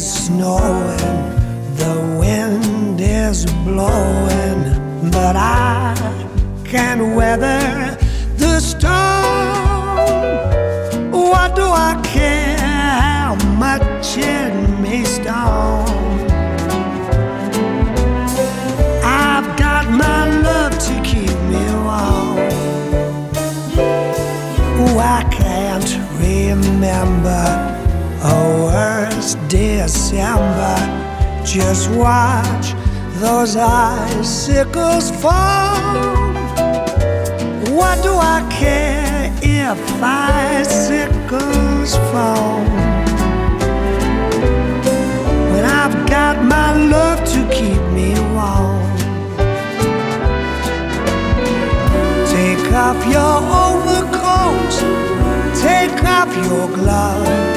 snowing, the wind is blowing, but I can weather the storm. What do I care how much it may storm? I've got my love to keep me warm. Oh, I can't remember a worse December. Just watch those icicles fall. What do I care if icicles fall? When I've got my love to keep me warm. Take off your overcoat, take off your gloves.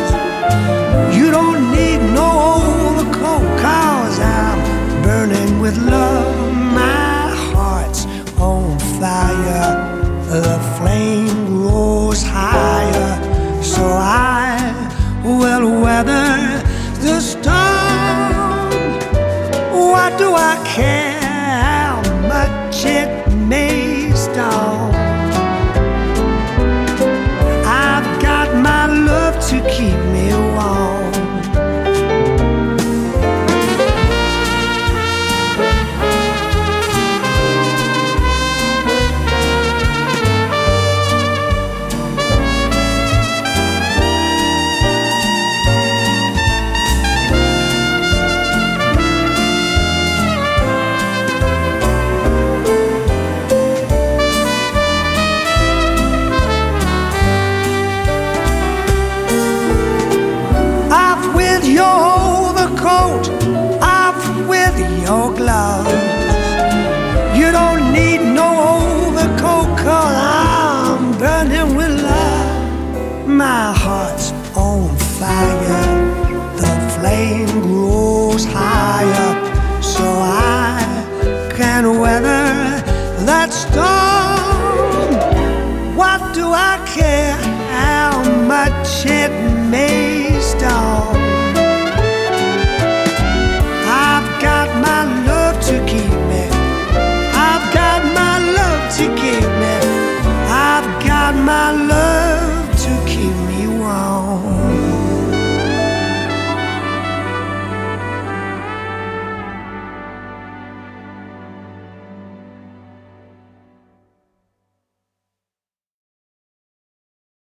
You don't need no overcoat, cause I'm burning with love. My heart's on fire, the flame grows higher, so I will weather your gloves. You don't need no overcoat, cause I'm burning with love. My heart's on fire, the flame grows higher, so I can weather that storm. What do I care? my love.